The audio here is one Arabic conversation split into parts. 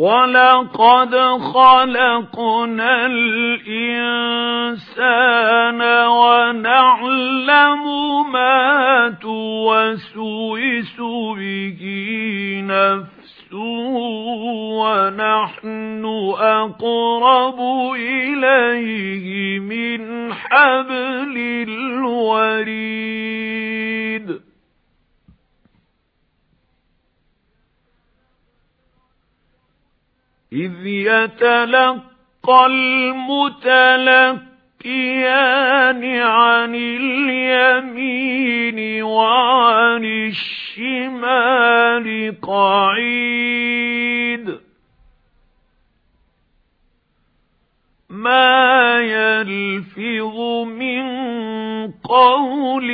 وَلَقَدْ خَلَقْنَا الْإِنسَانَ وَنَعْلَمُ مَا تُوَسْوِسُ بِهِ نَفْسُهُ وَنَحْنُ أَقْرَبُ إِلَيْهِ مِنْ حَبْلِ الْوَرِيدِ إِذْ يَتَلَقَّى الْمُتَلَقِّيَانِ عَنِ الْيَمِينِ وَعَنِ الشِّمَالِ قَعِيدٌ. مَا يَلْفِظُ مِنْ قَوْلٍ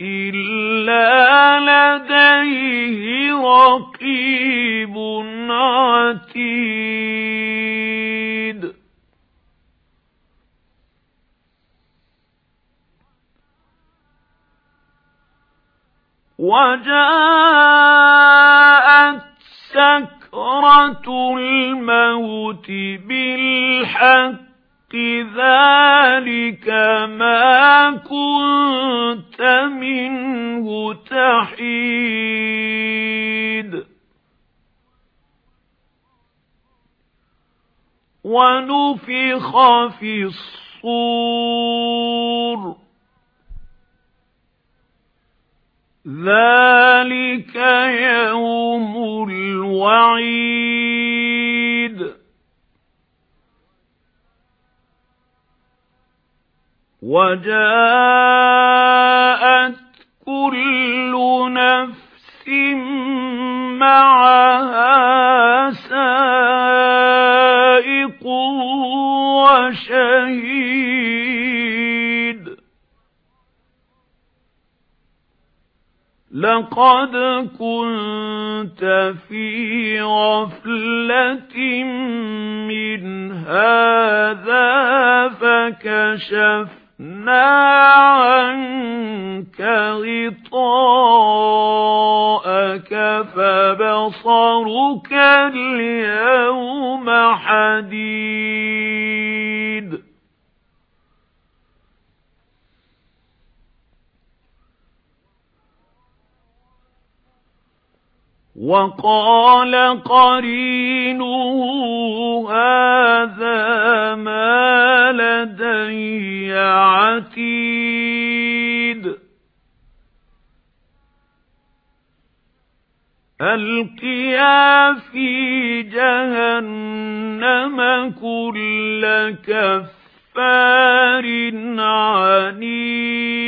إِلَّا لَدَيْهِ رَقِيبٌ عَتِيدٌ. وَجَاءَتْ سَكْرَةُ الْمَوْتِ بِالْحَقِّ ذَلِكَ مَا كُنتَ مِنْهُ تَحِيدُ. وَنُفِخَ فِي الصُّورِ. ذَلِكَ يَوْمُ الْوَعِيدِ وَجَاءَتْ كُلُّ نَفْسٍ مَعَهَا سَائِقٌ وَشَهِيدٌ لَقَدْ كُنْتَ فِي غَفْلَةٍ مِنْ هَذَا فَكَشَفْنَا عَنكَ غِطَاءَكَ فَبَصَرُكَ الْيَوْمَ حَدِيدٌ. وَقَالَ قَرِينُهُ هَذَا مَا لَدَيَّ عَتِيدٌ. أَلْقِيَا فِي جَهَنَّمَ كُلَّ كَفَّارٍ عَنِيدٍ.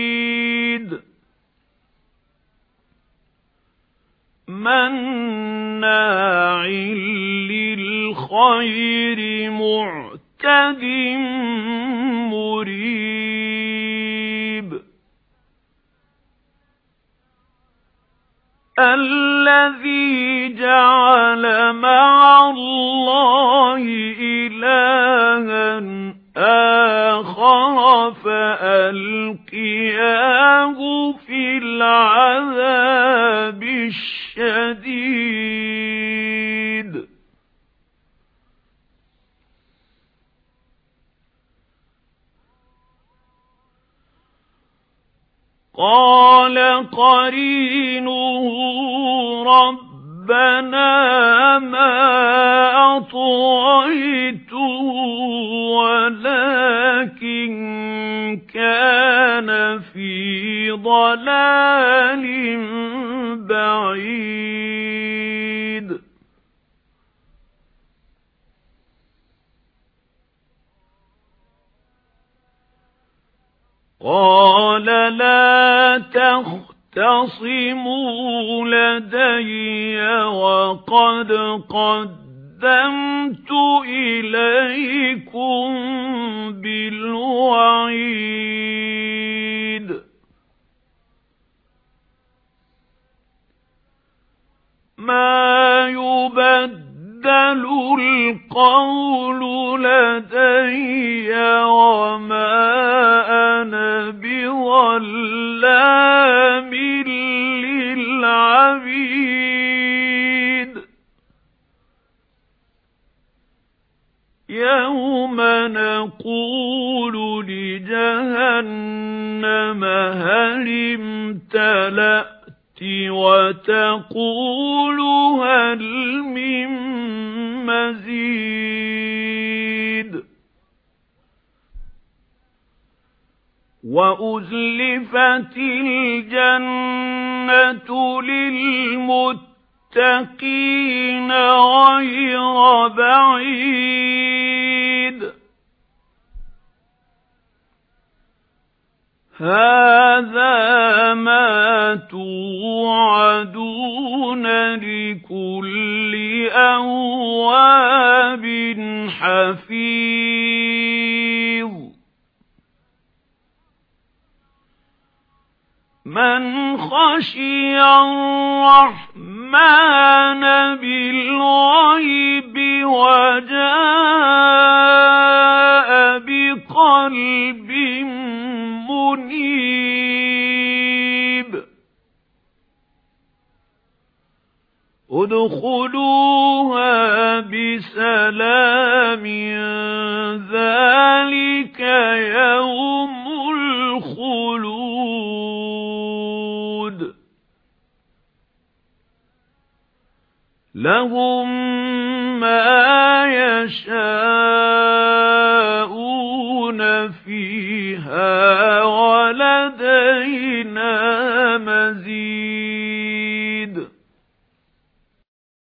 لِلْخَيْرِ مُعْتَدٍ مُرِيبٍ. الَّذِي جَعَلَ مَعَ اللَّهِ إِلَٰهًا آخَرَ. قَالَ قَرِينُهُ رَبَّنَا مَا أَطْغَيْتُهُ وَلَكِن كَانَ فِي ضَلَالٍ بَعِيدٍ. قَالَ لَا تَخْتَصِمُوا لَدَيَّ وَقَدْ قَدَّمْتُ إِلَيْكُمْ بِالْوَعِيدِ. يَوْمَ نَقُولُ لِجَهَنَّمَ هَلِ امْتَلَأْتِ وَتَقُولُ هَلْ مِن مَّزِيدٍ وَأُزْلِفَتِ الْجَنَّةُ لِلْمُتَّقِينَ غَيْرَ بَعِيدٍ هَذَا مَا تُوعَدُونَ لِكُلِّ أَوَّابٍ حَفِيظٍ. مَنْ خَشِيَ الرَّحْمَنَ بِالْغَيْبِ وَجَاءَ بِقَلْبٍ مُنِيبٍ ادخلوها بسلام ذلك يوم الخلود. لهم